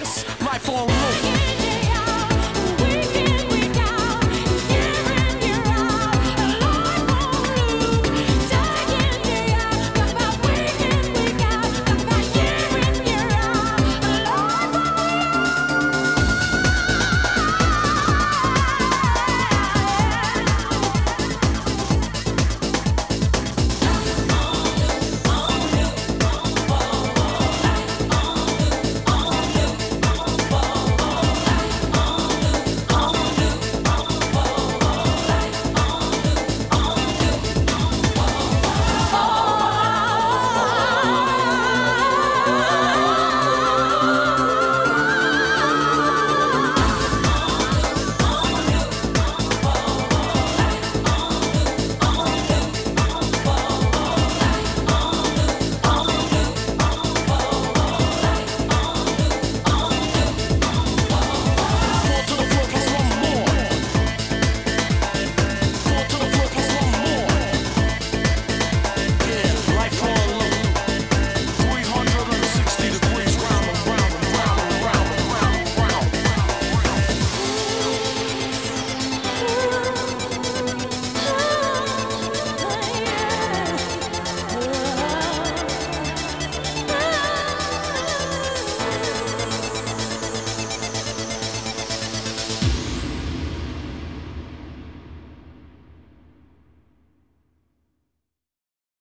this. Life on loop.